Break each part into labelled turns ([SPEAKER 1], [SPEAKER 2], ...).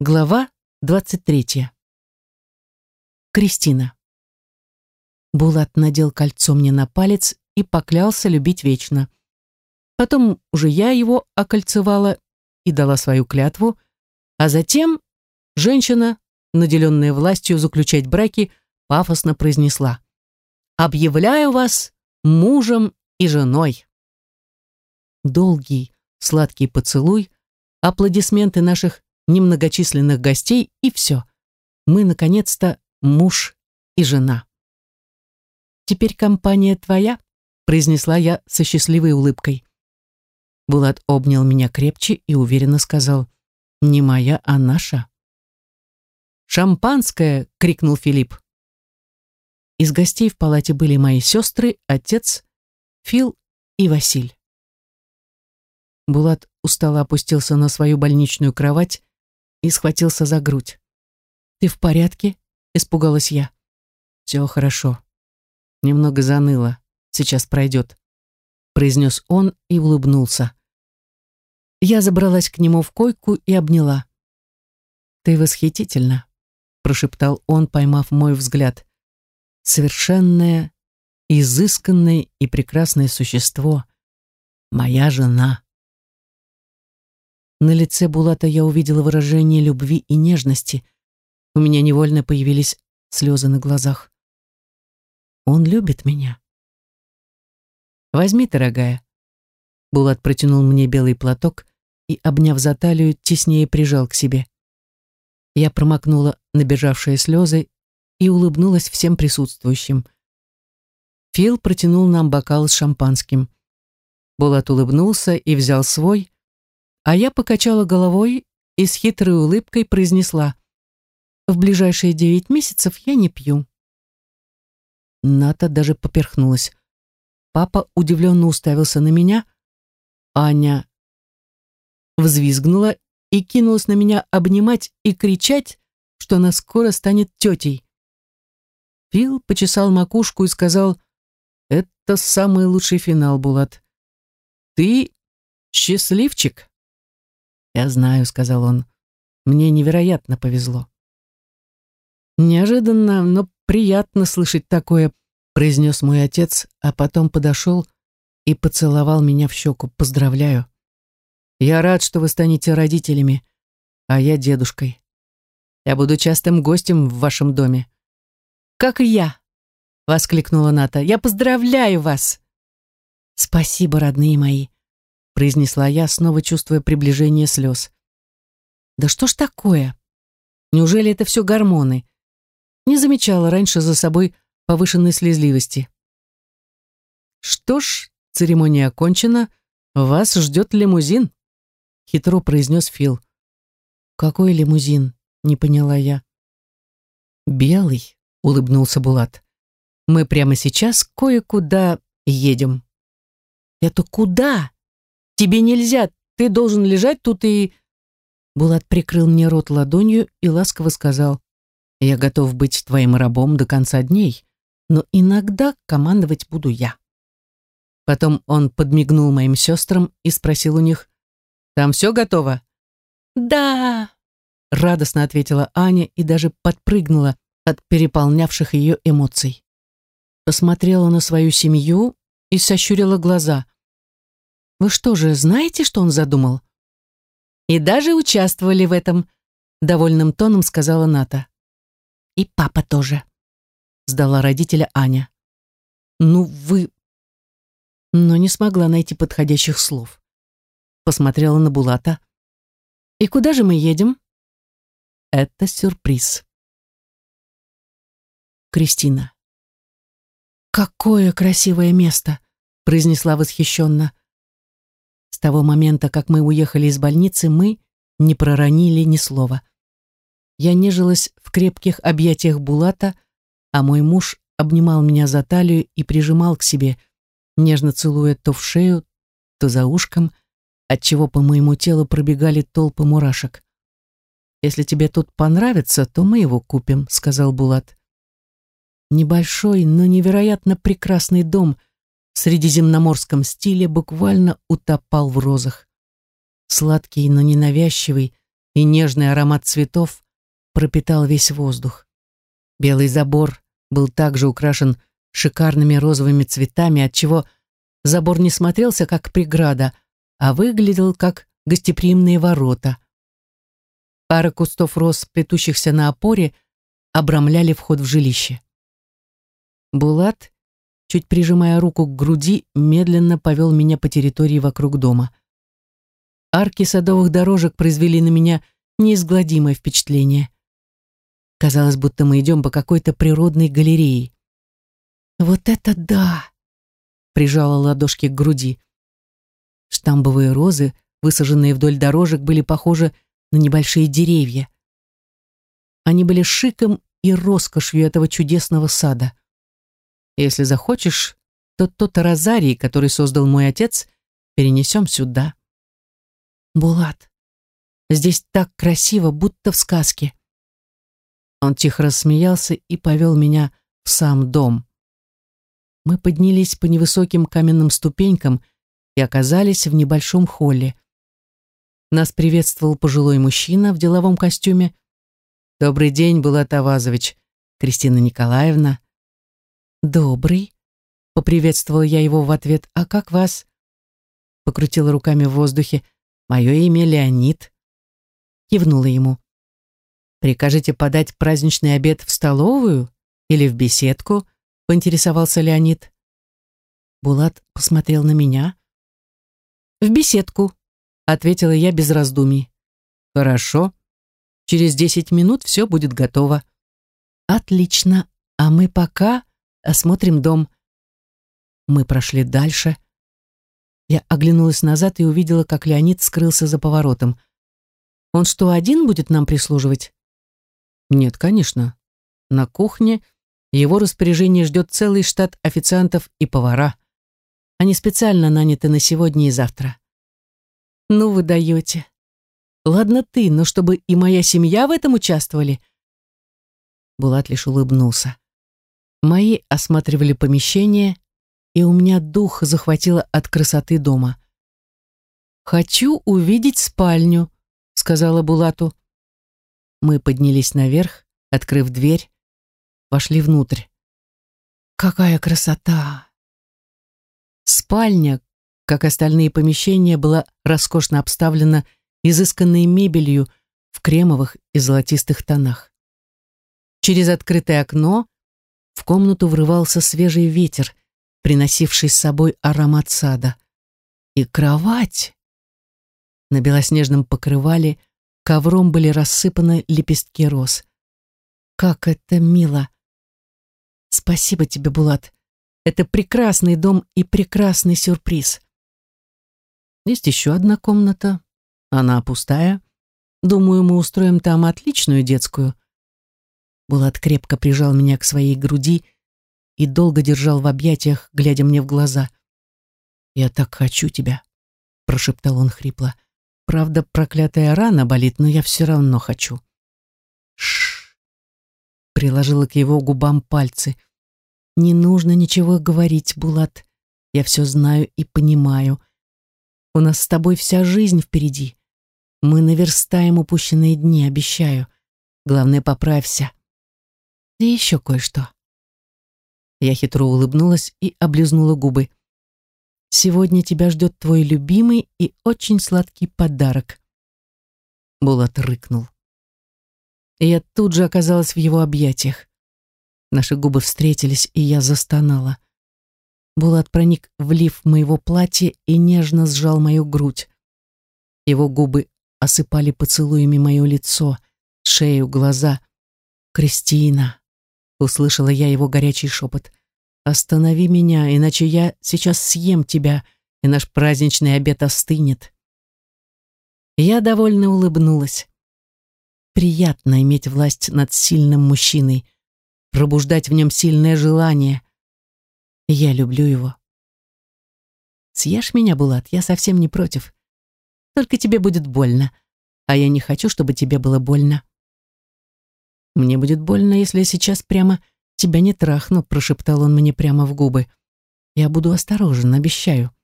[SPEAKER 1] Глава 23. Кристина. Булат надел кольцо мне на палец и поклялся любить вечно. Потом уже я его окольцевала и дала свою клятву, а затем женщина, наделенная властью заключать браки, пафосно произнесла «Объявляю вас мужем и женой». Долгий, сладкий поцелуй, аплодисменты наших немногочисленных гостей, и все. Мы, наконец-то, муж и жена. «Теперь компания твоя», — произнесла я со счастливой улыбкой. Булат обнял меня крепче и уверенно сказал, «Не моя, а наша». «Шампанское!» — крикнул Филипп. Из гостей в палате были мои сестры, отец, Фил и Василь. Булат устало опустился на свою больничную кровать и схватился за грудь. «Ты в порядке?» — испугалась я. «Все хорошо. Немного заныло. Сейчас пройдет», — произнес он и улыбнулся. Я забралась к нему в койку и обняла. «Ты восхитительна», — прошептал он, поймав мой взгляд. «Совершенное, изысканное и прекрасное существо. Моя жена». На лице Булата я увидела выражение любви и нежности. У меня невольно появились слезы на глазах. Он любит меня. Возьми, дорогая. Булат протянул мне белый платок и, обняв за талию, теснее прижал к себе. Я промокнула набежавшие слезы и улыбнулась всем присутствующим. Фил протянул нам бокал с шампанским. Булат улыбнулся и взял свой, а я покачала головой и с хитрой улыбкой произнесла «В ближайшие девять месяцев я не пью». Ната даже поперхнулась. Папа удивленно уставился на меня. Аня взвизгнула и кинулась на меня обнимать и кричать, что она скоро станет тетей. Фил почесал макушку и сказал, «Это самый лучший финал, Булат. Ты счастливчик». «Я знаю», — сказал он. «Мне невероятно повезло». «Неожиданно, но приятно слышать такое», — произнес мой отец, а потом подошел и поцеловал меня в щеку. «Поздравляю. Я рад, что вы станете родителями, а я дедушкой. Я буду частым гостем в вашем доме». «Как и я», — воскликнула Ната. «Я поздравляю вас!» «Спасибо, родные мои», произнесла я, снова чувствуя приближение слез. Да что ж такое? Неужели это все гормоны? Не замечала раньше за собой повышенной слезливости. Что ж, церемония окончена, вас ждет лимузин, хитро произнес Фил. Какой лимузин? Не поняла я. Белый, улыбнулся Булат. Мы прямо сейчас кое-куда едем. Это куда? Тебе нельзя, ты должен лежать тут и...» Булат прикрыл мне рот ладонью и ласково сказал, «Я готов быть твоим рабом до конца дней, но иногда командовать буду я». Потом он подмигнул моим сестрам и спросил у них, «Там все готово?» «Да!» — радостно ответила Аня и даже подпрыгнула от переполнявших ее эмоций. Посмотрела на свою семью и сощурила глаза — вы что же, знаете, что он задумал? И даже участвовали в этом, довольным тоном сказала Ната. И папа тоже, сдала родителя Аня. Ну вы... Но не смогла найти подходящих слов. Посмотрела на Булата. И куда же мы едем? Это сюрприз. Кристина. «Какое красивое место!» произнесла восхищенно. С того момента, как мы уехали из больницы, мы не проронили ни слова. Я нежилась в крепких объятиях Булата, а мой муж обнимал меня за талию и прижимал к себе, нежно целуя то в шею, то за ушком, отчего по моему телу пробегали толпы мурашек. «Если тебе тут понравится, то мы его купим», — сказал Булат. Небольшой, но невероятно прекрасный дом — средиземноморском стиле буквально утопал в розах. Сладкий, но ненавязчивый и нежный аромат цветов пропитал весь воздух. Белый забор был также украшен шикарными розовыми цветами, отчего забор не смотрелся как преграда, а выглядел как гостеприимные ворота. Пара кустов роз, плетущихся на опоре, обрамляли вход в жилище. Булат, чуть прижимая руку к груди, медленно повел меня по территории вокруг дома. Арки садовых дорожек произвели на меня неизгладимое впечатление. Казалось, будто мы идем по какой-то природной галерее. «Вот это да!» — прижала ладошки к груди. Штамбовые розы, высаженные вдоль дорожек, были похожи на небольшие деревья. Они были шиком и роскошью этого чудесного сада. Если захочешь, то тот розарий, который создал мой отец, перенесем сюда. Булат, здесь так красиво, будто в сказке. Он тихо рассмеялся и повел меня в сам дом. Мы поднялись по невысоким каменным ступенькам и оказались в небольшом холле. Нас приветствовал пожилой мужчина в деловом костюме. «Добрый день, Булат Авазович, Кристина Николаевна». «Добрый», — поприветствовал я его в ответ. «А как вас?» Покрутила руками в воздухе. «Мое имя Леонид». Кивнула ему. «Прикажете подать праздничный обед в столовую или в беседку?» — поинтересовался Леонид. Булат посмотрел на меня. «В беседку», — ответила я без раздумий. «Хорошо. Через десять минут все будет готово». «Отлично. А мы пока осмотрим дом». Мы прошли дальше. Я оглянулась назад и увидела, как Леонид скрылся за поворотом. «Он что, один будет нам прислуживать?» «Нет, конечно. На кухне его распоряжение ждет целый штат официантов и повара. Они специально наняты на сегодня и завтра». «Ну вы даете. Ладно ты, но чтобы и моя семья в этом участвовали». Булат лишь улыбнулся. Мои осматривали помещение, и у меня дух захватило от красоты дома. «Хочу увидеть спальню», — сказала Булату. Мы поднялись наверх, открыв дверь, вошли внутрь. «Какая красота!» Спальня, как остальные помещения, была роскошно обставлена изысканной мебелью в кремовых и золотистых тонах. Через открытое окно в комнату врывался свежий ветер, приносивший с собой аромат сада. И кровать. На белоснежном покрывале ковром были рассыпаны лепестки роз. Как это мило! Спасибо тебе, Булат. Это прекрасный дом и прекрасный сюрприз. Есть еще одна комната. Она пустая. Думаю, мы устроим там отличную детскую. Булат крепко прижал меня к своей груди и долго держал в объятиях, глядя мне в глаза. «Я так хочу тебя», — прошептал он хрипло. «Правда, проклятая рана болит, но я все равно хочу». Шш. приложила к его губам пальцы. «Не нужно ничего говорить, Булат. Я все знаю и понимаю. У нас с тобой вся жизнь впереди. Мы наверстаем упущенные дни, обещаю. Главное, поправься. И еще кое-что. Я хитро улыбнулась и облизнула губы. Сегодня тебя ждет твой любимый и очень сладкий подарок. Булат рыкнул. Я тут же оказалась в его объятиях. Наши губы встретились, и я застонала. Булат проник в лиф моего платья и нежно сжал мою грудь. Его губы осыпали поцелуями мое лицо, шею, глаза. «Кристина!» Услышала я его горячий шепот. «Останови меня, иначе я сейчас съем тебя, и наш праздничный обед остынет». Я довольно улыбнулась. Приятно иметь власть над сильным мужчиной, пробуждать в нем сильное желание. Я люблю его. Съешь меня, Булат, я совсем не против. Только тебе будет больно, а я не хочу, чтобы тебе было больно. «Мне будет больно, если я сейчас прямо тебя не трахну», прошептал он мне прямо в губы. «Я буду осторожен, обещаю».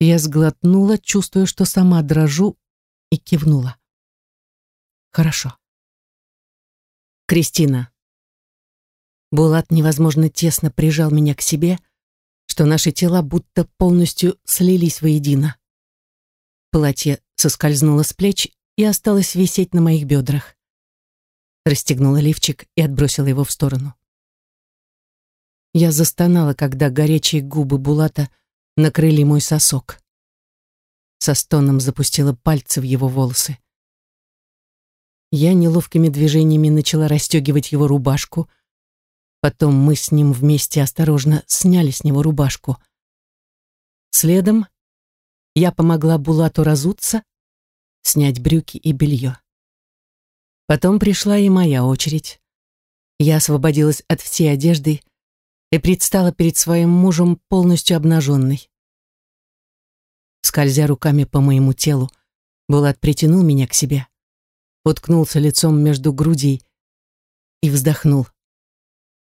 [SPEAKER 1] Я сглотнула, чувствуя, что сама дрожу, и кивнула. хорошо. Кристина. Булат невозможно тесно прижал меня к себе, что наши тела будто полностью слились воедино. Платье соскользнуло с плеч и осталось висеть на моих бедрах. Расстегнула лифчик и отбросила его в сторону. Я застонала, когда горячие губы Булата накрыли мой сосок. Со стоном запустила пальцы в его волосы. Я неловкими движениями начала расстегивать его рубашку. Потом мы с ним вместе осторожно сняли с него рубашку. Следом я помогла Булату разуться, снять брюки и белье. Потом пришла и моя очередь. Я освободилась от всей одежды и предстала перед своим мужем полностью обнаженной. Скользя руками по моему телу, Булат притянул меня к себе уткнулся лицом между грудей и вздохнул.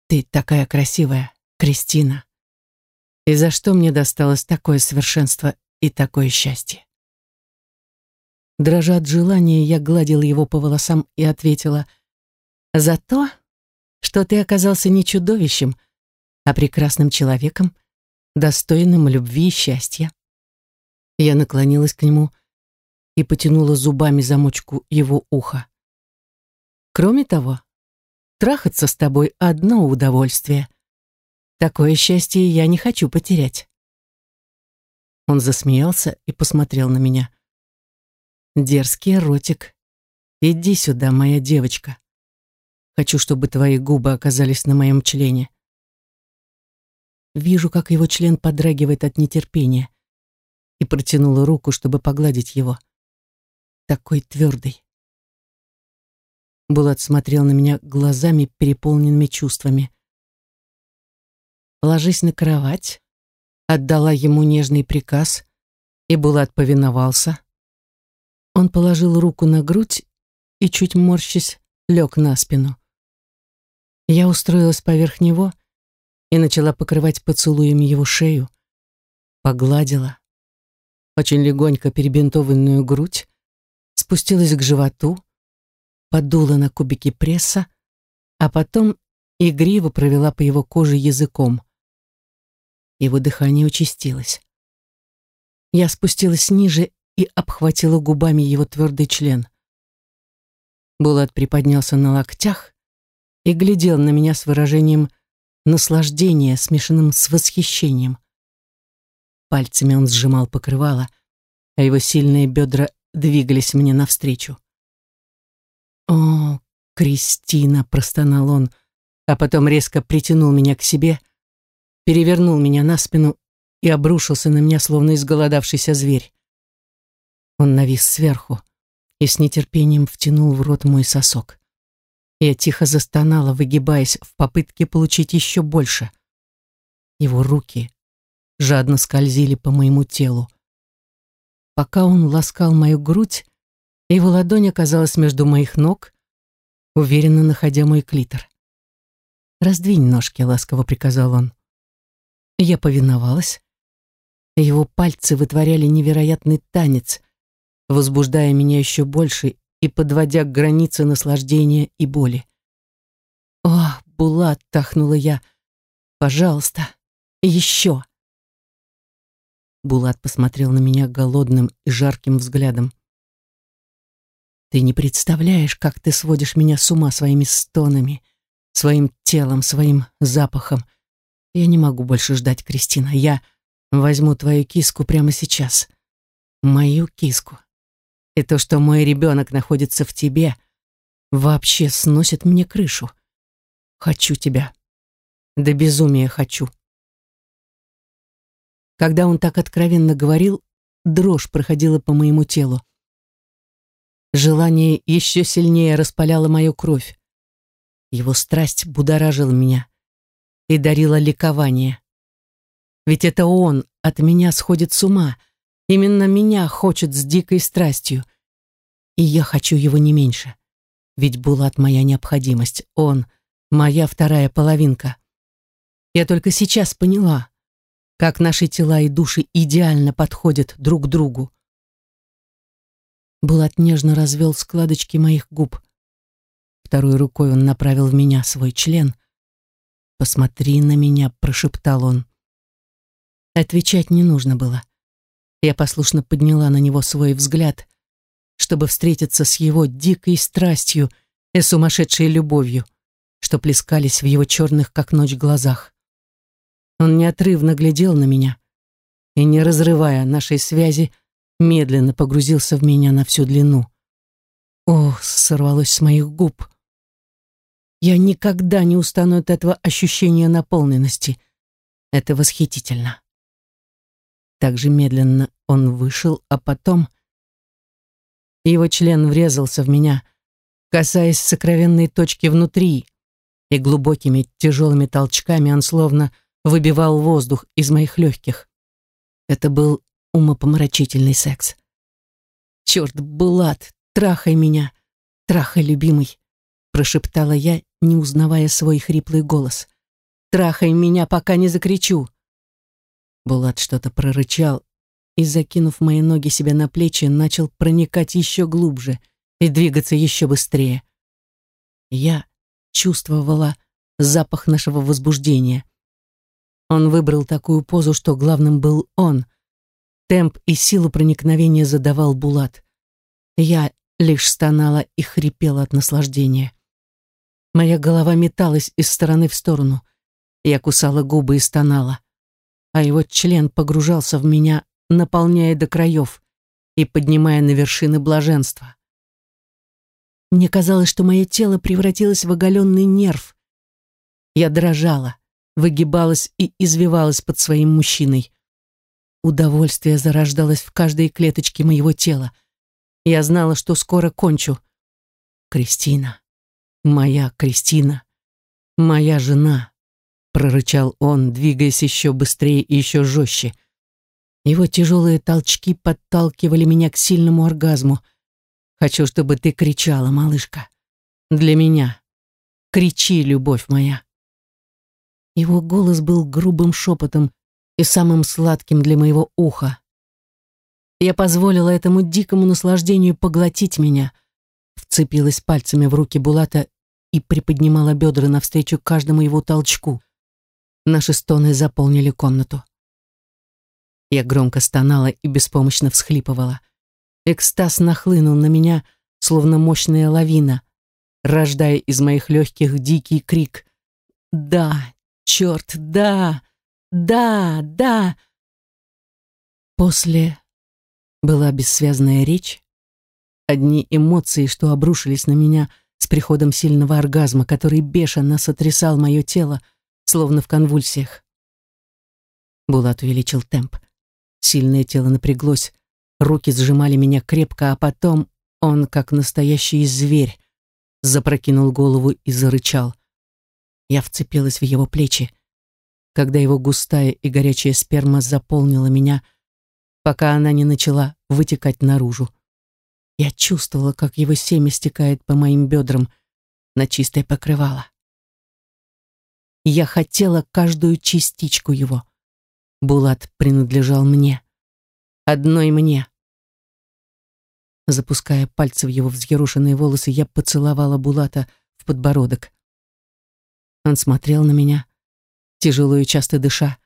[SPEAKER 1] «Ты такая красивая, Кристина. И за что мне досталось такое совершенство и такое счастье?» Дрожа от желания, я гладила его по волосам и ответила, «За то, что ты оказался не чудовищем, а прекрасным человеком, достойным любви и счастья». Я наклонилась к нему и потянула зубами замочку его уха. Кроме того, трахаться с тобой одно удовольствие. Такое счастье я не хочу потерять. Он засмеялся и посмотрел на меня. Дерзкий ротик. Иди сюда, моя девочка. Хочу, чтобы твои губы оказались на моем члене. Вижу, как его член подрагивает от нетерпения, и протянула руку, чтобы погладить его такой твердый. Булат смотрел на меня глазами, переполненными чувствами. «Ложись на кровать», отдала ему нежный приказ, и Булат повиновался. Он положил руку на грудь и, чуть морщись, лег на спину. Я устроилась поверх него и начала покрывать поцелуями его шею, погладила, очень легонько перебинтованную грудь, спустилась к животу, подула на кубики пресса, а потом игриво провела по его коже языком. Его дыхание участилось. Я спустилась ниже и обхватила губами его твердый член. Булат приподнялся на локтях и глядел на меня с выражением наслаждения, смешанным с восхищением. Пальцами он сжимал покрывало, а его сильные бедра двигались мне навстречу. «О, Кристина!» — простонал он, а потом резко притянул меня к себе, перевернул меня на спину и обрушился на меня, словно изголодавшийся зверь. Он навис сверху и с нетерпением втянул в рот мой сосок. Я тихо застонала, выгибаясь в попытке получить еще больше. Его руки жадно скользили по моему телу. Пока он ласкал мою грудь, его ладонь оказалась между моих ног, уверенно находя мой клитор. «Раздвинь ножки», — ласково приказал он. Я повиновалась. Его пальцы вытворяли невероятный танец, возбуждая меня еще больше и подводя к границе наслаждения и боли. «О, Булат!» — тахнула я. «Пожалуйста, еще!» Булат посмотрел на меня голодным и жарким взглядом. «Ты не представляешь, как ты сводишь меня с ума своими стонами, своим телом, своим запахом. Я не могу больше ждать, Кристина. Я возьму твою киску прямо сейчас. Мою киску. И то, что мой ребенок находится в тебе, вообще сносит мне крышу. Хочу тебя. До безумия хочу». Когда он так откровенно говорил, дрожь проходила по моему телу. Желание еще сильнее распаляло мою кровь. Его страсть будоражила меня и дарила ликование. Ведь это он от меня сходит с ума. Именно меня хочет с дикой страстью. И я хочу его не меньше. Ведь Булат моя необходимость. Он моя вторая половинка. Я только сейчас поняла, как наши тела и души идеально подходят друг другу. Булат нежно развел складочки моих губ. Второй рукой он направил в меня свой член. «Посмотри на меня», — прошептал он. Отвечать не нужно было. Я послушно подняла на него свой взгляд, чтобы встретиться с его дикой страстью и сумасшедшей любовью, что плескались в его черных, как ночь, глазах. Он неотрывно глядел на меня и, не разрывая нашей связи, медленно погрузился в меня на всю длину. О, сорвалось с моих губ. Я никогда не устану от этого ощущения наполненности. Это восхитительно. Так же медленно он вышел, а потом... Его член врезался в меня, касаясь сокровенной точки внутри, и глубокими тяжелыми толчками он словно выбивал воздух из моих легких. Это был умопомрачительный секс. «Черт, Булат, трахай меня, трахай, любимый», прошептала я, не узнавая свой хриплый голос. «Трахай меня, пока не закричу!» Булат что-то прорычал и, закинув мои ноги себе на плечи, начал проникать еще глубже и двигаться еще быстрее. Я чувствовала запах нашего возбуждения. Он выбрал такую позу, что главным был он. Темп и силу проникновения задавал Булат. Я лишь стонала и хрипела от наслаждения. Моя голова металась из стороны в сторону. Я кусала губы и стонала. А его член погружался в меня, наполняя до краев и поднимая на вершины блаженства. Мне казалось, что мое тело превратилось в оголенный нерв. Я дрожала, выгибалась и извивалась под своим мужчиной. Удовольствие зарождалось в каждой клеточке моего тела. Я знала, что скоро кончу. Кристина. «Моя Кристина, моя жена», — прорычал он, двигаясь еще быстрее и еще жестче. Его тяжелые толчки подталкивали меня к сильному оргазму. «Хочу, чтобы ты кричала, малышка. Для меня. Кричи, любовь моя». Его голос был грубым шепотом и самым сладким для моего уха. Я позволила этому дикому наслаждению поглотить меня, вцепилась пальцами в руки Булата и приподнимала бедра навстречу каждому его толчку. Наши стоны заполнили комнату. Я громко стонала и беспомощно всхлипывала. Экстаз нахлынул на меня, словно мощная лавина, рождая из моих легких дикий крик. «Да, черт, да, да, да!» После была бессвязная речь, одни эмоции, что обрушились на меня — с приходом сильного оргазма, который бешено сотрясал мое тело, словно в конвульсиях. Булат увеличил темп. Сильное тело напряглось, руки сжимали меня крепко, а потом он, как настоящий зверь, запрокинул голову и зарычал. Я вцепилась в его плечи, когда его густая и горячая сперма заполнила меня, пока она не начала вытекать наружу. Я чувствовала, как его семя стекает по моим бедрам на чистое покрывало. Я хотела каждую частичку его. Булат принадлежал мне. Одной мне. Запуская пальцы в его взъерушенные волосы, я поцеловала Булата в подбородок. Он смотрел на меня, тяжело и часто дыша.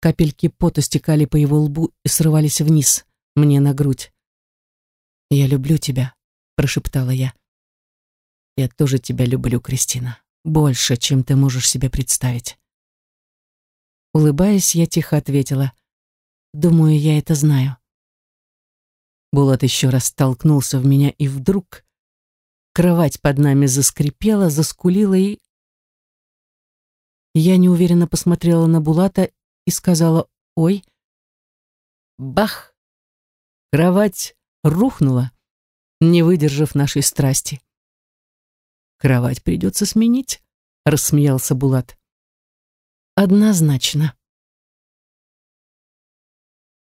[SPEAKER 1] Капельки пота стекали по его лбу и срывались вниз, мне на грудь. «Я люблю тебя», — прошептала я. «Я тоже тебя люблю, Кристина. Больше, чем ты можешь себе представить». Улыбаясь, я тихо ответила. «Думаю, я это знаю». Булат еще раз столкнулся в меня, и вдруг кровать под нами заскрипела, заскулила и... Я неуверенно посмотрела на Булата и сказала «Ой». Бах! Кровать рухнула, не выдержав нашей страсти. «Кровать придется сменить», — рассмеялся Булат. «Однозначно»,